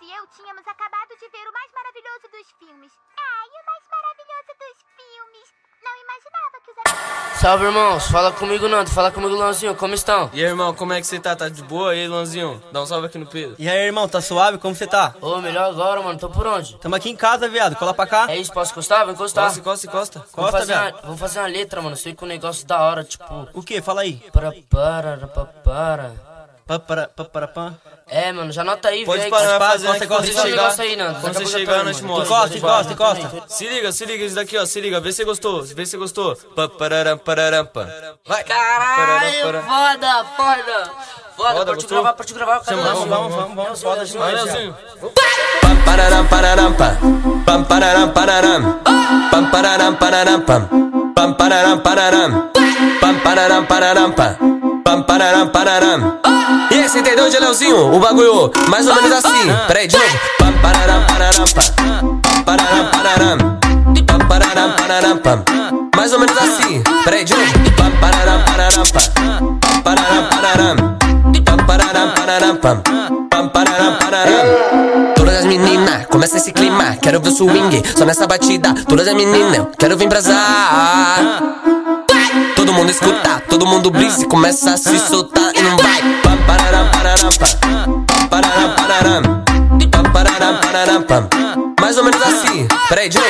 E eu tínhamos acabado de ver o mais maravilhoso dos filmes. Ai, o mais maravilhoso dos filmes. Não imaginava que os amigos... Salve, irmãos. Fala comigo, Nando. Fala comigo, Luanzinho. Como estão? E aí, irmão, como é que você tá? Tá de boa? E aí, Luanzinho? Dá um salve aqui no Pedro. E aí, irmão, tá suave? Como você tá? Ô, melhor agora, mano. Tô por onde? Tamo aqui em casa, viado. Cola pra cá. É isso, posso encostar? Vou encostar. Costa, costa, costa. Vamos Costa, fazer, uma, vamos fazer uma letra, mano. Sei que um negócio da hora, tipo... O que? Fala aí. Para, para, para, para... Para, pá, para, pá. É, mano, já anota aí, Pode velho. parar, fazer que encosta, quando você chegar, aí, Nando. quando você chegar, nós te mostra. Encosta, encosta, encosta. Se liga, se liga, isso daqui, ó, se liga, vê se gostou, vê se gostou. Pa, pararam, pararam, pá. Vai. Caralho, foda, foda. Foda, pode gravar, pode gravar. Vamos? Vamos, vamos, vamos. Foda Vai, Leozinho. Pararam pararam pam pam pararam pararam pam pararam pararam pam pam pararam pararam pam pararam pararam pam pam pararam pararam E aí, você entendeu de Leozinho? O bagulho mais ou menos assim. Peraí, de novo pararam pararam pararam pararam. Pararam pararam pam. Mais ou menos assim. Peraí, de novo pararam pararam pararam pararam. Pararam pararam pam. Pararam pararam. Todas as meninas, começa esse clima, quero ver o swing, só nessa batida. Todas as meninas, quero vir brasar. Todo mundo escuta, todo mundo brisa e começa a se soltar e não vai. Mais ou menos assim, peraí, de novo.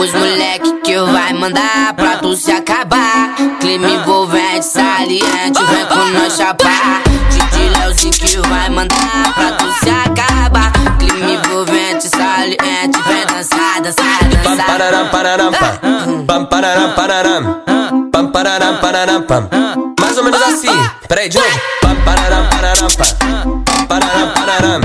Os moleque que vai mandar pra tu se acabar. Clima envolvente, saliente, vem com nós chapar. Didi Leozinho que vai mandar pra tu Pam pararam pararam pam. Pam pararam pararam. Pam pararam pararam pam. Mais ou menos assim. Peraí, de novo. Pam pararam pararam pam. Pararam pararam.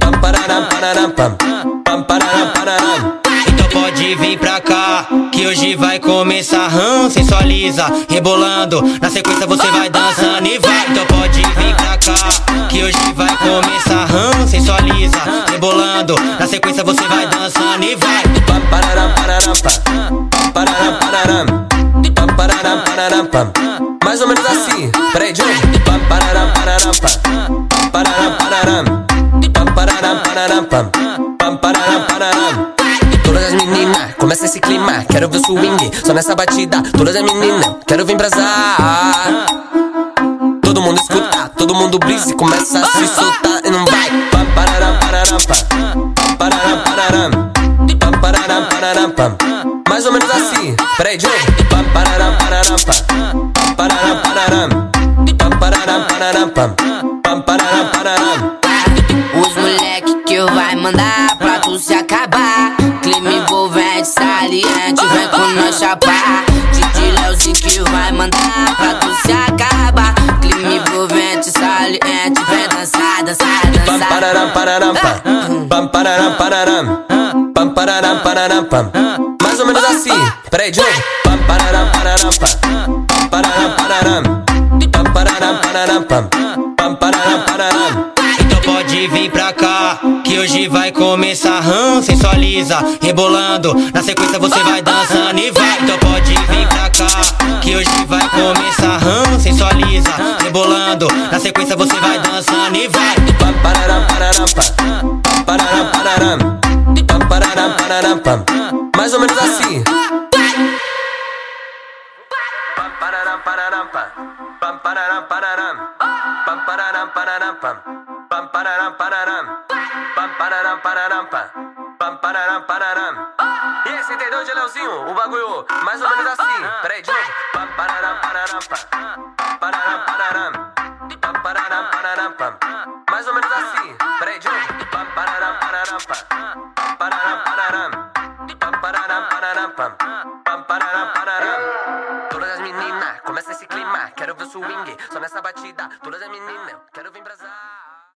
Pam pararam pararam pam. Pam pararam pararam. Então pode vir pra cá, que hoje vai começar. Hum, sensualiza, rebolando. Na sequência você vai dançando e vai. Então pode vir pra cá, que hoje vai começar. Hum, sensualiza, rebolando. Na sequência você vai dançando e vai. Pararam pararam pam Pararam pararam Pam pararam pararam pam Mais ou menos assim Peraí, de novo Pam pararam pararam Pararam pararam Pam pararam pararam pam Pam pararam pararam Todas as meninas, começa esse clima, quero ver o swing, só nessa batida. Todas as meninas, quero vir brasar. Todo mundo escuta, todo mundo brisa e começa a se soltar e não vai. Pararam, pararam. Pararam, pararam. Pam, pararam, pam. Mais ou menos assim, peraí, de novo. Pam, pararam, pararam, pam. Pararam, pararam. Pam, pararam, pararam, pam. Pam, pararam, pararam. Os moleque que vai mandar pra tu se acabar. Clima envolvente, saliente, vem com nós chapar. Didi Leozinho que vai mandar pra tu se acabar. Clima envolvente, saliente, vem dançar, dançar, Pam, dançar. pararam, pararam, pam. Pam, pararam, pararam. Pararam, pararam, pam. Mais ou menos assim, peraí, de novo. Pam, pararam, pararam, pam. Pararam, pararam. Pam, pararam, pararam, pam. Pam, pararam, pararam. Então pode vir pra cá, que hoje vai começar hum, sensualiza, rebolando. Na sequência você vai dançando e vai. Então pode vir pra cá, que hoje vai começar hum, sensualiza, rebolando. Na sequência você vai dançando e vai. Pam, pararam, pararam, pam. Pararam, pararam, pam. Pam, pararam, pararam. Pam, pararam, pararam, pam. Pam, pararam, pararam. Pam, pararam, pararam, pam. Pam, pararam, pararam. E você entendeu, de Leozinho? O bagulho mais ou menos assim. Peraí, de novo. Pam, pararam, pararam, pam. Pararam, pararam. Pam, pararam, pararam, pam. Mais ou menos assim. Peraí, de novo. Pam, pararam, pararam, pam. Pararam, pararam. Pam, pararam, pararam, pam. Swing, só nessa batida. Todas as meninas, quero vir brasar.